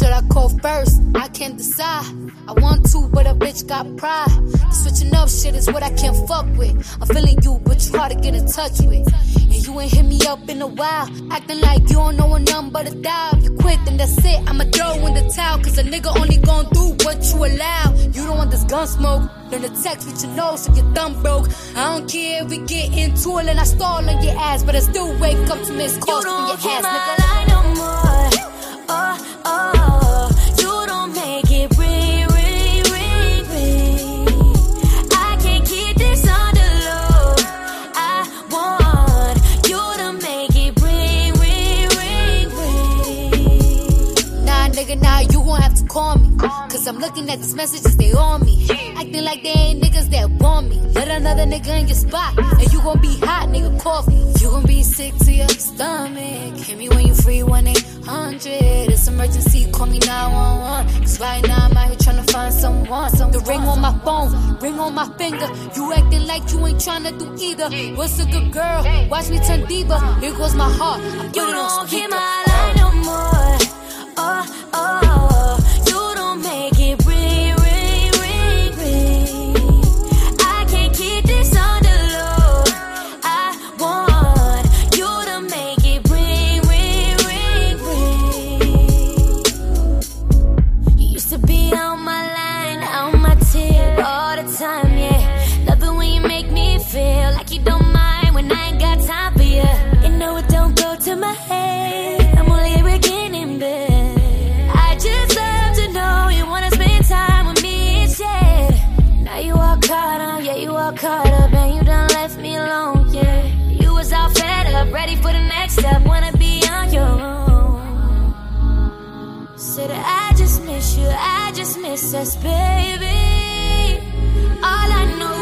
should I call first? I can't decide. I want to, but a bitch got pride. Switching up shit is what I can't fuck with. I'm feeling you, but you hard to get in touch with. And you ain't hit me up in a while. Acting like you don't know a number but a dial. You quit, then that's it. I'ma throw in the towel. Cause a nigga only gon' do what you allow. You don't want this gun smoke. Learn to text with your nose so your thumb broke. I don't care if we get into it and I stall on your ass. But I still wake up to miss calls from your ass, nigga. Nigga, nah, you won't have to call me. Cause I'm looking at these messages, they on me. Acting like they ain't niggas that want me. Let another nigga in your spot. And you gon' be hot, nigga, coffee. You gon' be sick to your stomach. Hit me when you free, 1 800. It's emergency, call me 911. Cause right now I'm out here tryna find someone. Some the ring on my phone, ring on my finger. You acting like you ain't tryna do either. What's a good girl? Watch me turn diva. Here goes my heart. I put it on speaker. Feel like you don't mind when I ain't got time for you. You know it don't go to my head. I'm only a beginning, but I just love to know you wanna spend time with me instead. Now you all caught up, yeah, you all caught up, and you done left me alone, yeah. You was all fed up, ready for the next step, wanna be on your own. Said I just miss you, I just miss us, baby. All I know